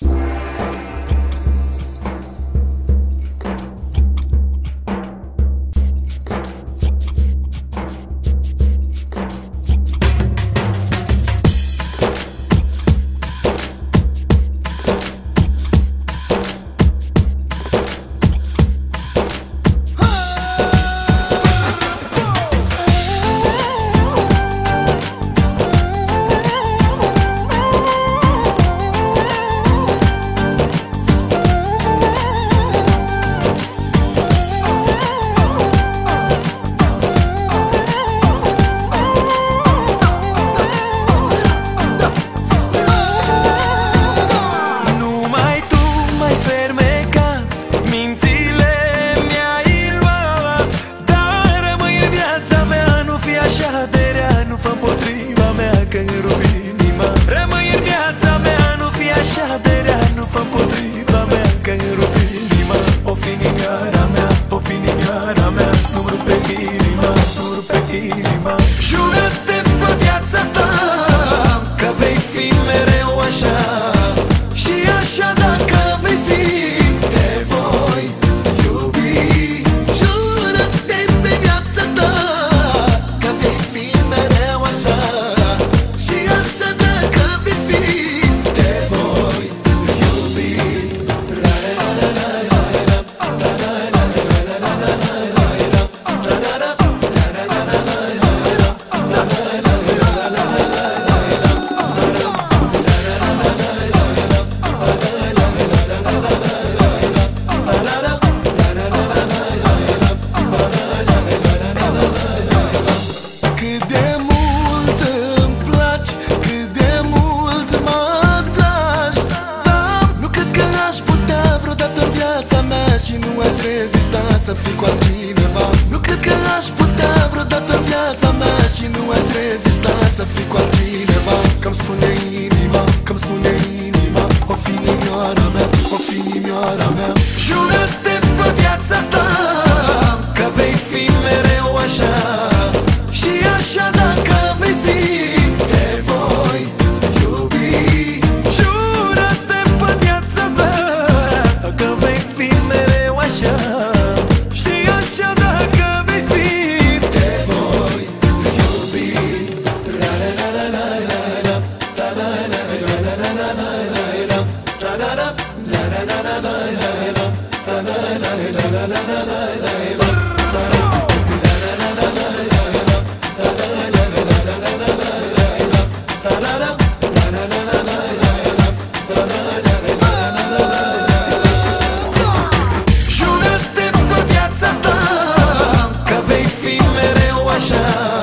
Bye. viața mea și nu aș rezista să fiu cu altcineva. Nu cred că aș putea vreodată viața mea și nu aș rezista să fiu cu altcineva. Că-mi spune inima, că-mi spune inima O fi inimioara mea, o fi inimioara mea. Jură Jură-te ta Că vei fi mereu așa.